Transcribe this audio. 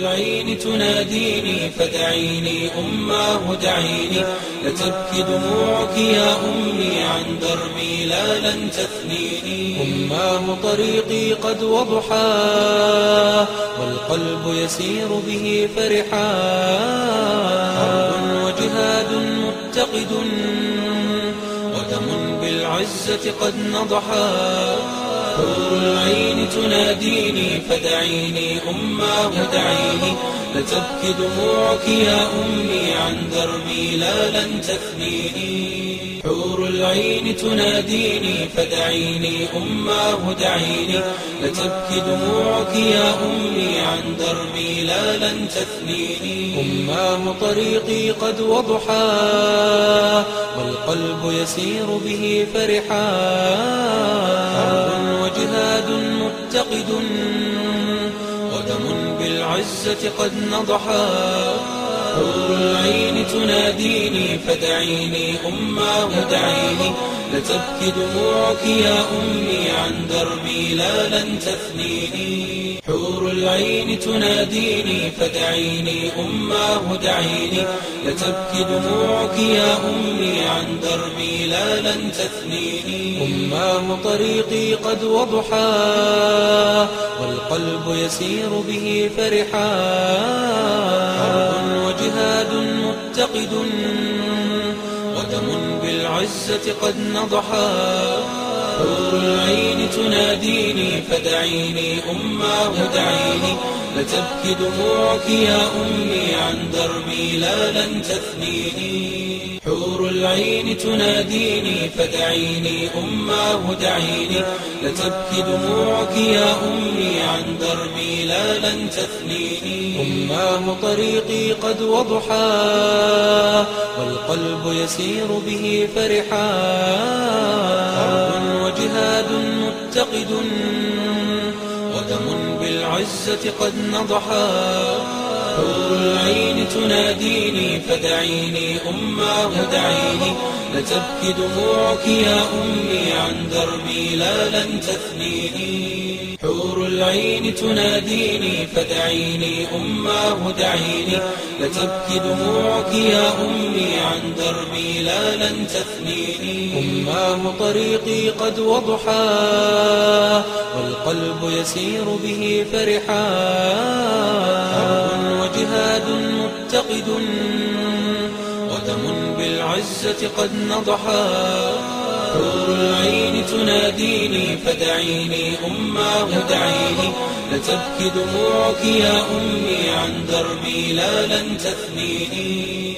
العين تناديني فدعيني أماه دعيني لتبكي دموعك يا أمي عن دربي لا لن تثنيني. أماه طريقي قد وضحاه والقلب يسير به فرحا. حرب وجهاد متقد ودم بالعزة قد نضحا. حور العين تناديني فدعيني أماه دعيني لتبكي دموعك يا أمي عن دربي لا لن تثنيني حور العين تناديني فدعيني أماه دعيني لتبكي دموعك يا أمي عن دربي لا لن تثنيني أماه طريقي قد وضحا والقلب يسير به فرحا. وجهاد متقد ودم بالعزة قد نضحا. حور العين تناديني فدعيني أماه دعيني لتبكي دموعك يا أمي عن دربي لا لن تثنيني حور العين تناديني فدعيني أماه دعيني لتبكي دموعك يا أمي عن دربي لا لن تثنيني. أماه طريقي قد وضحا والقلب يسير به فرحا. حرب وجهاد متقد ودم بالعزة قد نضحا. حور العين تناديني فدعيني أماه دعيني لتبكي دموعك يا أمي عن دربي لا لن تثنيني. حور العين تناديني فدعيني أماه دعيني لتبكي دموعك يا أمي عن دربي لا لن تثنيني. أماه طريقي قد وضحا والقلب يسير به فرحا. متقد ودم بالعزة قد نضحا. حور العين تناديني فدعيني أماه دعيني لتبكي دموعك يا أمي عن دربي لا لن تثنيني حور العين تناديني فدعيني أماه دعيني. لتبكي دموعك يا أمي عن دربي لا لن تثنيني. أماه طريقي قد وضحا والقلب يسير به فرحا. حرب وجهاد متقد ودم بالعزة قد نضحا. حور العين تناديني فدعيني أماه دعيني لتبكي دموعك يا أمي عن دربي لا لن تثنيني